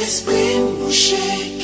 L'esprit mouché.